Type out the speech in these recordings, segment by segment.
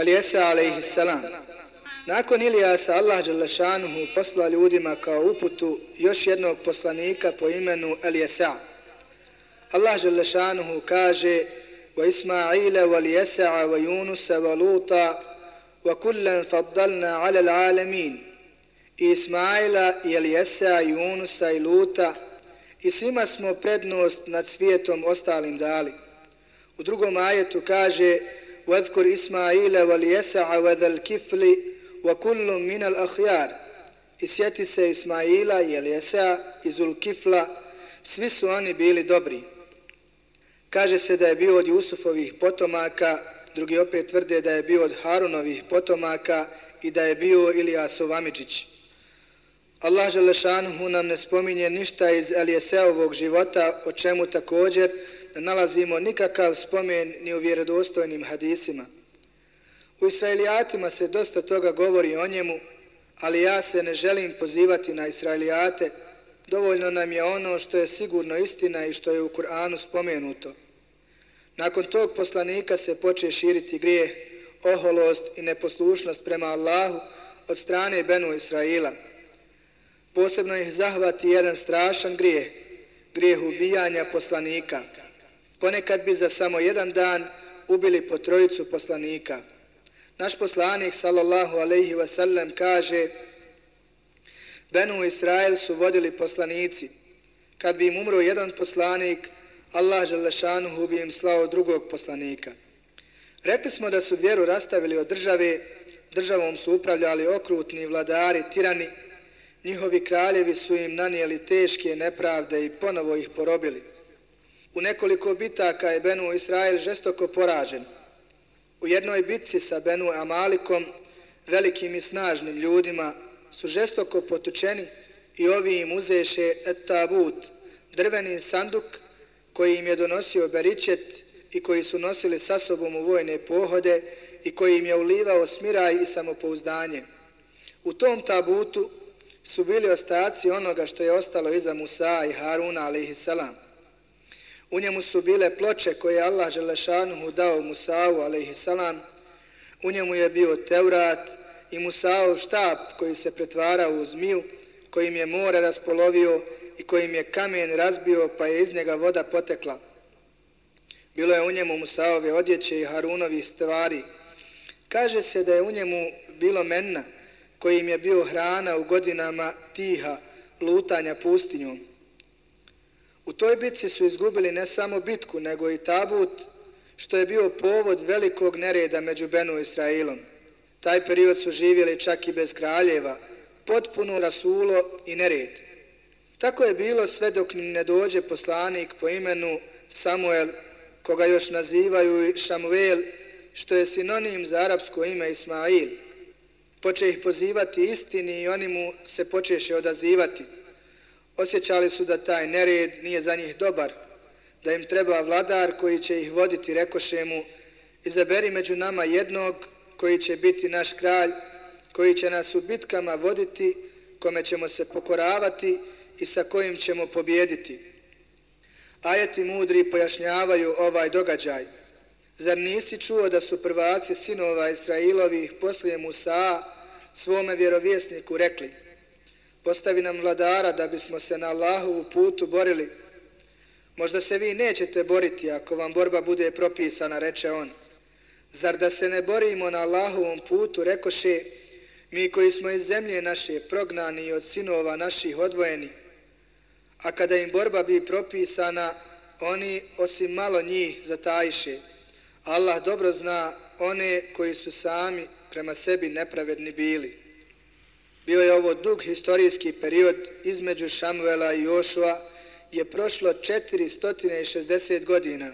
Alijesa alaihi salam. Nakon Ilijasa Allah Đalešanuhu posla ljudima kao uputu još jednog poslanika po imenu Alijesa. Allah Đalešanuhu kaže wa Ismaila wa Alijesa wa Yunusa wa Luta wa kullan faddalna ala l'alamin i Ismaila i Alijesa i Yunusa i Luta i svima smo prednost nad svijetom ostalim dali. U drugom ajetu kaže وَذْكُرْ إِسْمَاعِيلَ وَلْيَسَعَ وَذَا الْكِفْلِ وَكُلُّ مِنَ الْأَحْيَارِ I sjeti se Ismaila i Elijesa i Zulkifla, svi su oni bili dobri. Kaže se da je bio od Jusufovih potomaka, drugi opet tvrde da je bio od Harunovih potomaka i da je bio Ilijasov Amidžić. Allah Želešanuhu nam ne spominje ništa iz Elijeseovog života, o čemu također ne nalazimo nikakav spomen ni u vjerodostojnim hadisima. U Israelijatima se dosta toga govori o njemu, ali ja se ne želim pozivati na Israelijate, dovoljno nam je ono što je sigurno istina i što je u Kur'anu spomenuto. Nakon tog poslanika se poče širiti grije, oholost i neposlušnost prema Allahu od strane Benu Israila. Posebno ih zahvati jedan strašan grijeh, grijeh ubijanja poslanika. Ponekad bi za samo jedan dan ubili po trojicu poslanika. Naš poslanik, sallallahu alaihi wasallam, kaže Benu Israel su vodili poslanici. Kad bi im umro jedan poslanik, Allah Želešanuhu bi im slao drugog poslanika. Rekli smo da su vjeru rastavili od države, državom su upravljali okrutni vladari, tirani, njihovi kraljevi su im nanijeli teške nepravde i ponovo ih porobili. U nekoliko bitaka je Benu Israel žestoko poražen. U jednoj bitci sa Benu Amalikom, velikim i snažnim ljudima, su žestoko potučeni i ovi im uzeše etabut, drveni sanduk koji im je donosio beričet i koji su nosili sa sobom u vojne pohode i koji im je ulivao smiraj i samopouzdanje. U tom tabutu su bili ostaci onoga što je ostalo iza Musa i Haruna alaihissalam. U njemu su bile ploče koje je Allah Želešanuhu dao Musa'u alaihissalam. U njemu je bio Teurat i Musa'u štab koji se pretvarao u zmiju, kojim je more raspolovio i kojim je kamen razbio pa je iz njega voda potekla. Bilo je u njemu Musaove odjeće i Harunovi stvari. Kaže se da je u njemu bilo menna kojim je bio hrana u godinama tiha lutanja pustinjom. U toj bitci su izgubili ne samo bitku, nego i tabut, što je bio povod velikog nereda među Benu i Israilom. Taj period su živjeli čak i bez kraljeva, potpuno rasulo i nered. Tako je bilo sve dok ne dođe poslanik po imenu Samuel, koga još nazivaju Šamuel, što je sinonim za arapsko ime Ismail. Poče ih pozivati istini i oni mu se počeše odazivati. Osjećali su da taj nered nije za njih dobar, da im treba vladar koji će ih voditi, rekoše mu, izaberi među nama jednog koji će biti naš kralj, koji će nas u bitkama voditi, kome ćemo se pokoravati i sa kojim ćemo pobjediti. Ajeti mudri pojašnjavaju ovaj događaj. Zar nisi čuo da su prvaci sinova Israilovih poslije Musa svome vjerovjesniku rekli postavi nam vladara da bismo se na Allahovu putu borili. Možda se vi nećete boriti ako vam borba bude propisana, reče on. Zar da se ne borimo na Allahovom putu, rekoše, mi koji smo iz zemlje naše prognani i od sinova naših odvojeni, a kada im borba bi propisana, oni osim malo njih zatajiše. Allah dobro zna one koji su sami prema sebi nepravedni bili. Bio je ovo dug historijski period između Šamuela i Jošua, je prošlo 460 godina.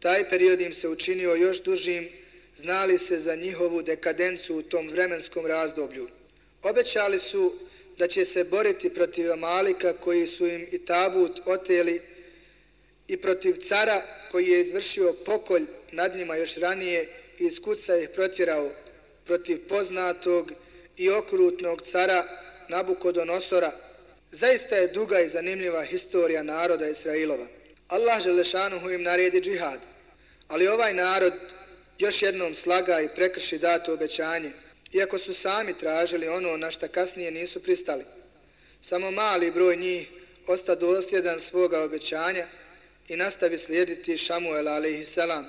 Taj period im se učinio još dužim, znali se za njihovu dekadencu u tom vremenskom razdoblju. Obećali su da će se boriti protiv Amalika koji su im i tabut oteli i protiv cara koji je izvršio pokolj nad njima još ranije i iz kuca ih protjerao protiv poznatog i okrutnog cara Nabukodonosora. Zaista je duga i zanimljiva historija naroda Israilova. Allah Želešanuhu im naredi džihad, ali ovaj narod još jednom slaga i prekrši dato obećanje, iako su sami tražili ono na šta kasnije nisu pristali. Samo mali broj njih osta dosljedan svoga obećanja i nastavi slijediti Šamuel alaihissalam.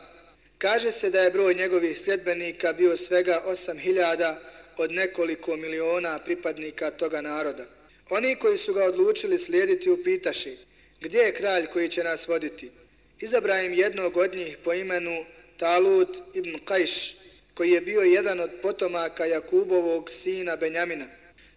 Kaže se da je broj njegovih sljedbenika bio svega 8000 od nekoliko miliona pripadnika toga naroda. Oni koji su ga odlučili slijediti upitaši, gdje je kralj koji će nas voditi? Izabra im jednog od njih po imenu Talut ibn Kajš, koji je bio jedan od potomaka Jakubovog sina Benjamina.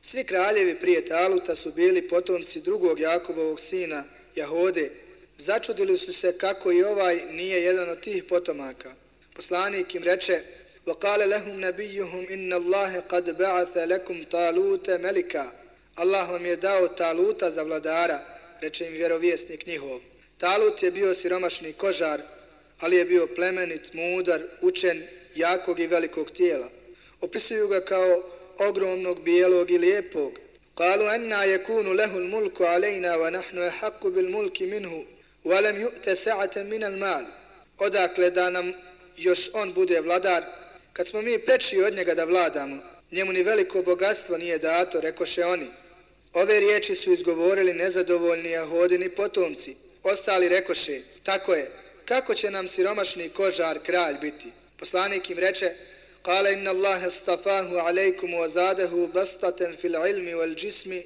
Svi kraljevi prije Taluta su bili potomci drugog Jakubovog sina Jahode. Začudili su se kako i ovaj nije jedan od tih potomaka. Poslanik im reče, وقال لهم نبيهم إن الله قد بعث لكم طالوت ملكا Allah vam je dao Taluta za vladara, reče im vjerovjesnik njihov. Talut je bio siromašni kožar, ali je bio plemenit, mudar, učen, jakog i velikog tijela. Opisuju ga kao ogromnog, bijelog i lijepog. Kalu enna je kunu lehu mulku alejna wa nahnu je haku bil mulki minhu, walem ju'te sa'ate minal mal. Odakle da nam još on bude vladar, kad smo mi preči od njega da vladamo, njemu ni veliko bogatstvo nije dato, rekoše oni. Ove riječi su izgovorili nezadovoljni jahodini potomci. Ostali rekoše, tako je, kako će nam siromašni kožar kralj biti? Poslanik im reče, Kale inna Allahe stafahu alejkum wa zadehu bastaten fil ilmi wal džismi,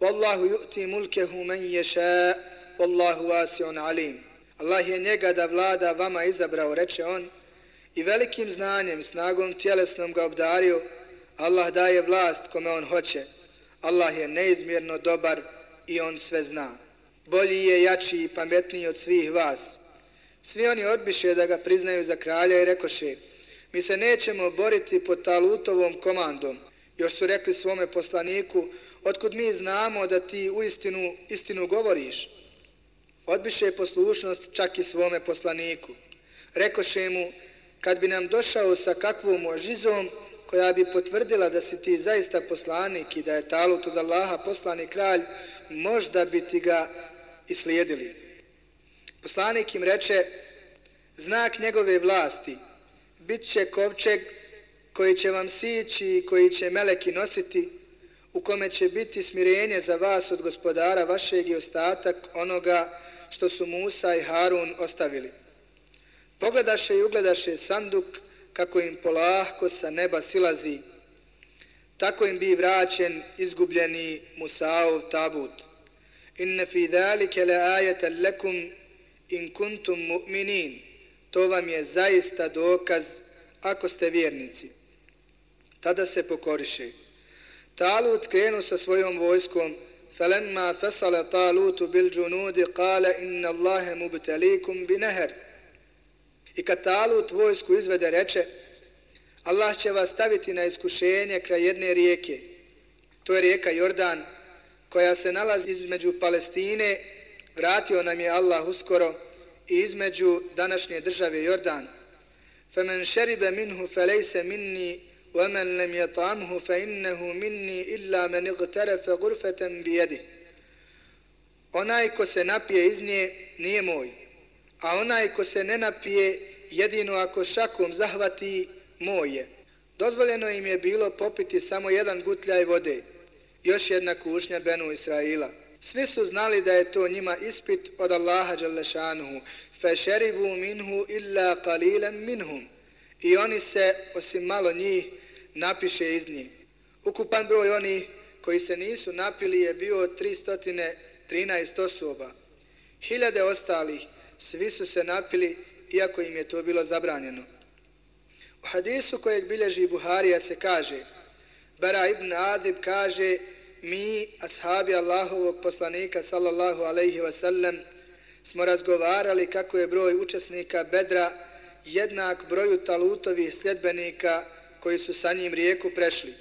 Wallahu yu'ti mulkehu men ješa, Wallahu wasi'un alim. Allah je njega da vlada vama izabrao, reče on, i velikim znanjem, snagom tjelesnom ga obdario, Allah daje vlast kome on hoće. Allah je neizmjerno dobar i on sve zna. Bolji je, jači i pametniji od svih vas. Svi oni odbiše da ga priznaju za kralja i rekoše, mi se nećemo boriti pod talutovom komandom. Još su rekli svome poslaniku, otkud mi znamo da ti u istinu, istinu govoriš? Odbiše poslušnost čak i svome poslaniku. Rekoše mu, kad bi nam došao sa kakvom ožizom koja bi potvrdila da si ti zaista poslanik i da je talut od Allaha poslani kralj, možda bi ti ga islijedili. Poslanik im reče, znak njegove vlasti, bit će kovčeg koji će vam sići i koji će meleki nositi, u kome će biti smirenje za vas od gospodara vašeg i ostatak onoga što su Musa i Harun ostavili. Pogledaše i ugledaše sanduk kako im polahko sa neba silazi, tako im bi vraćen izgubljeni Musaov tabut. Inne fi dalike le ajete lekum in kuntum mu'minin. To vam je zaista dokaz ako ste vjernici. Tada se pokoriše. Talut krenu sa svojom vojskom, فَلَمَّا فَسَلَ طَالُوتُ بِالْجُنُودِ قَالَ إِنَّ اللَّهَ مُبْتَلِيكُمْ بِنَهَرِ I kad Talut vojsku izvede, reče, Allah će vas staviti na iskušenje kraj jedne rijeke. To je rijeka Jordan, koja se nalazi između Palestine, vratio nam je Allah uskoro, i između današnje države Jordan. فَمَنْ شَرِبَ مِنْهُ فَلَيْسَ مِنِّي وَمَنْ لَمْ يَطَعَمْهُ فَإِنَّهُ مِنِّي إِلَّا مَنْ اغْتَرَفَ غُرْفَةً بِيَدِهِ Onaj ko se napije iz nje nije moj, a onaj ko se ne napije jedino ako šakom zahvati moje. Dozvoljeno im je bilo popiti samo jedan gutljaj vode, još jedna kušnja Benu Israila. Svi su znali da je to njima ispit od Allaha Đalešanuhu. Fešeribu minhu illa qalilan minhum. I oni se, osim malo njih, napiše iz njih. Ukupan broj oni koji se nisu napili je bio 313 osoba. Hiljade ostalih, svi su se napili, iako im je to bilo zabranjeno. U hadisu kojeg bilježi Buharija se kaže, Bara ibn Adib kaže, mi, ashabi Allahovog poslanika, sallallahu alaihi wasallam, smo razgovarali kako je broj učesnika Bedra jednak broju talutovih sljedbenika koji su sa njim rijeku prešli.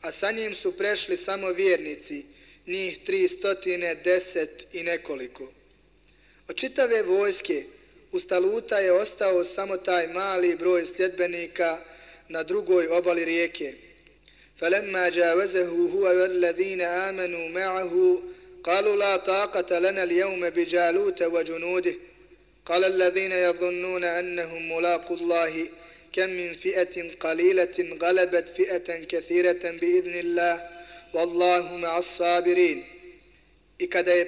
A sa njim su prešli samo vjernici, njih tri stotine, deset i nekoliko. Od čitave vojske u Staluta je ostao samo taj mali broj sljedbenika na drugoj obali rijeke. فلما جاوزه هو والذين آمنوا معه قالوا لا طاقة لنا اليوم بجالوت وجنوده قال الذين يظنون أنهم ملاقوا الله kem min fi'etin qaliletin galebet fi'eten kethireten bi idnillah, wallahu ma'as sabirin. I kada je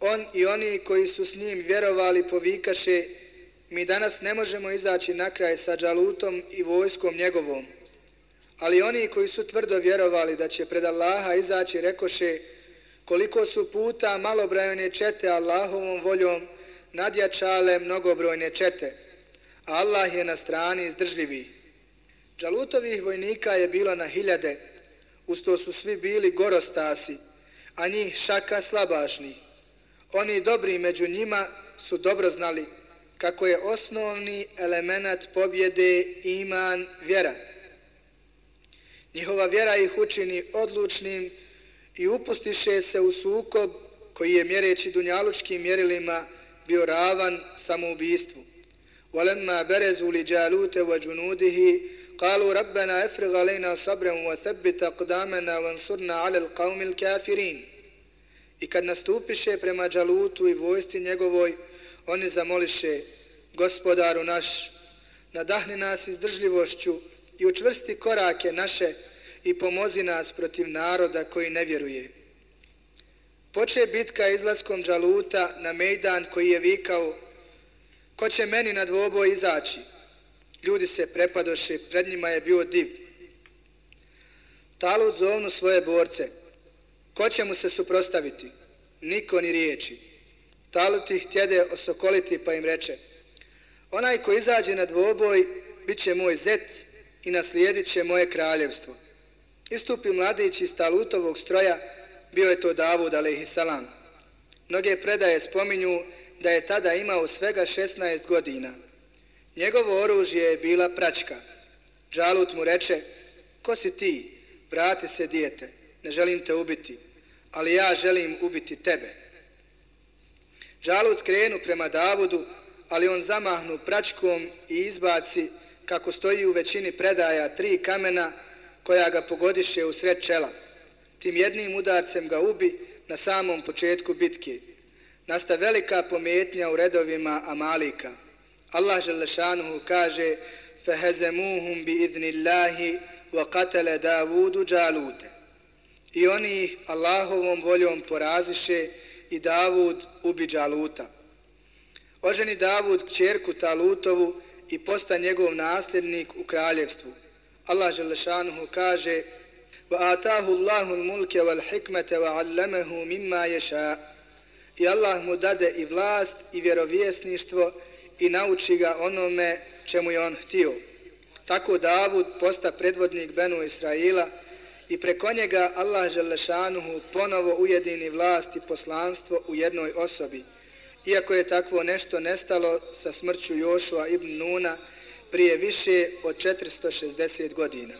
on i oni koji su s njim vjerovali povikaše, mi danas ne možemo izaći na kraj sa Džalutom i vojskom njegovom. Ali oni koji su tvrdo vjerovali da će pred Allaha izaći rekoše, koliko su puta malobrojne čete Allahovom voljom nadjačale mnogobrojne čete, Allah je na strani izdržljivi. Džalutovih vojnika je bilo na hiljade, usto su svi bili gorostasi, a njih šaka slabašni. Oni dobri među njima su dobro znali kako je osnovni element pobjede iman vjera. Njihova vjera ih učini odlučnim i upustiše se u sukob koji je mjereći dunjalučkim mjerilima bio ravan samoubistvu. وَلَمَّا بَرَزُوا لِجَالُوتَ وَجُنُودِهِ قَالُوا رَبَّنَا اَفْرِغَ عَلَيْنَا صَبْرًا وَثَبِّتَ قْدَامَنَا وَانْصُرْنَا عَلَى الْقَوْمِ الْكَافِرِينَ I kad nastupiše prema Džalutu i vojsti njegovoj, oni zamoliše, gospodaru naš, nadahni nas izdržljivošću i učvrsti korake naše i pomozi nas protiv naroda koji ne vjeruje. Poče bitka izlaskom Džaluta na Mejdan koji je vikao Ko će meni na dvoboj izaći? Ljudi se prepadoše, pred njima je bio div. Talut zovnu svoje borce. Ko će mu se suprostaviti? Niko ni riječi. Talut ih tjede osokoliti pa im reče Onaj ko izađe na dvoboj bit će moj zet i naslijedit će moje kraljevstvo. Istupi mladić iz Talutovog stroja, bio je to Davud a.s. Mnoge predaje spominju da je tada imao svega 16 godina. Njegovo oružje je bila pračka. Džalut mu reče, ko si ti? Vrati se dijete, ne želim te ubiti, ali ja želim ubiti tebe. Džalut krenu prema Davudu, ali on zamahnu pračkom i izbaci, kako stoji u većini predaja, tri kamena koja ga pogodiše u sred čela. Tim jednim udarcem ga ubi na samom početku bitke. Nasta velika pometnja u redovima Amalika. Allah Želešanuhu kaže فَهَزَمُوهُمْ بِإِذْنِ اللَّهِ وَقَتَلَ دَاوُودُ جَالُوتَ I oni ih Allahovom voljom poraziše i Davud ubi Džaluta. Oženi Davud kćerku Talutovu i posta njegov nasljednik u kraljevstvu. Allah Želešanuhu kaže وَآتَاهُ اللَّهُ الْمُلْكَ وَالْحِكْمَةَ وَعَلَّمَهُ مِمَّا يَشَاءُ I Allah mu dade i vlast i vjerovjesništvo i nauči ga onome čemu je on htio. Tako Davud posta predvodnik Benu Israila i preko njega Allah Želešanuhu ponovo ujedini vlast i poslanstvo u jednoj osobi. Iako je takvo nešto nestalo sa smrću Jošua ibn Nuna prije više od 460 godina.